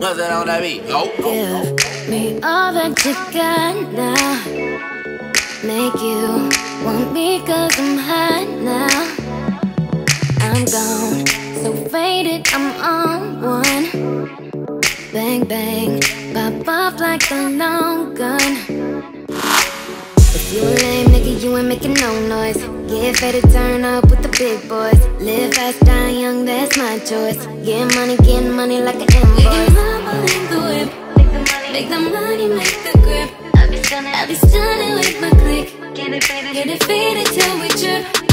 What's that on that. Give me all that you got now. Make you want me cause I'm hot now. I'm gone, so faded, I'm on one. Bang, bang, pop off like a long gun. If you a lame nigga, you ain't making no noise. Get to turn up with the big boys. Live fast, die young, that's my choice. Get money, get money like an invoice. Make the whip, make the money, make the grip. I be stunning, I be stunning with my click. Get it faded, get it faded till we trip.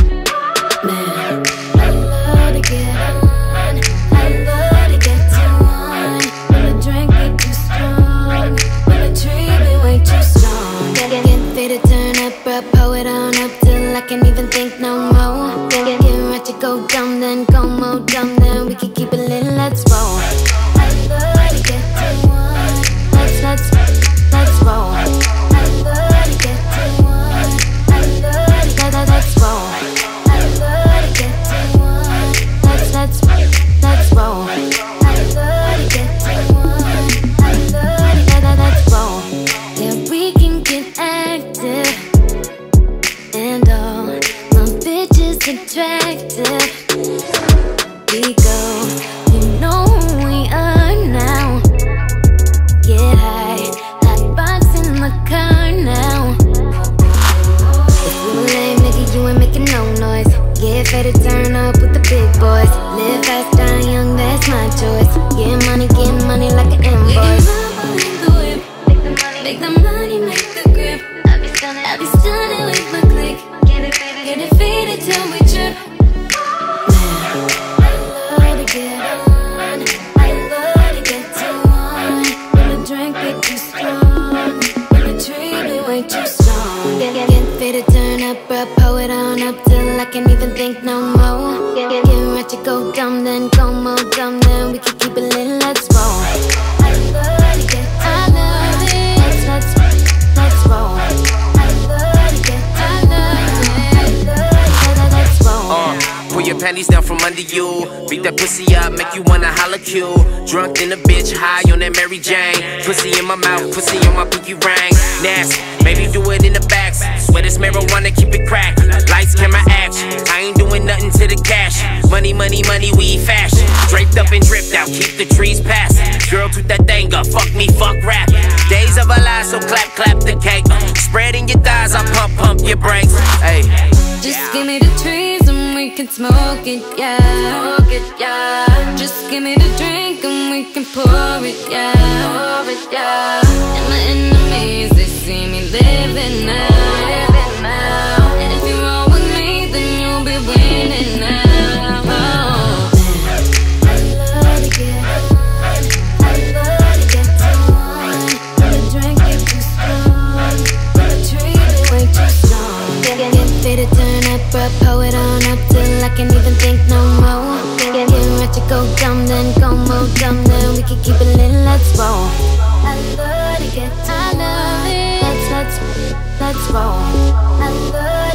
I can't even think no more. Get, right to go dumb, then go more dumb, then we can keep it lit, let's roll. Attractive. Way too strong. Get, get, get faded, turn up, bro, pull it on up till I can't even think no more. Get, right to go dumb, then go more dumb, then we can keep it lit, let's roll. I love to to I love it. Let's, let's, let's roll. To it. It. Uh, pull your panties down from under you. Beat that pussy up, make you wanna holla Q. Drunk in a bitch, high on that Mary Jane. Pussy in my mouth, pussy on my pinky ring. Nasty, maybe do it in the back. Swear this marijuana, keep it cracked. Lights, camera, action. I ain't doing nothing to the cash. Money, money, money, we fashion. Draped up and dripped out, keep the trees passing. Girl, toot that thing up, fuck me, fuck rap. Days of a lie, so clap, clap the cake. Spreading your thighs, I pump, pump your brakes. Hey. Just give me the trees and we can smoke it, yeah. Smoke it, yeah. Just give me the drink and we can pour it, yeah. Pour it, yeah. Pull it on up till I can't even think no more. Get, get, get right to go dumb, then go more dumb, then we can keep it lit, let's roll. I love to get I love it. Let's, let's, let's roll. I love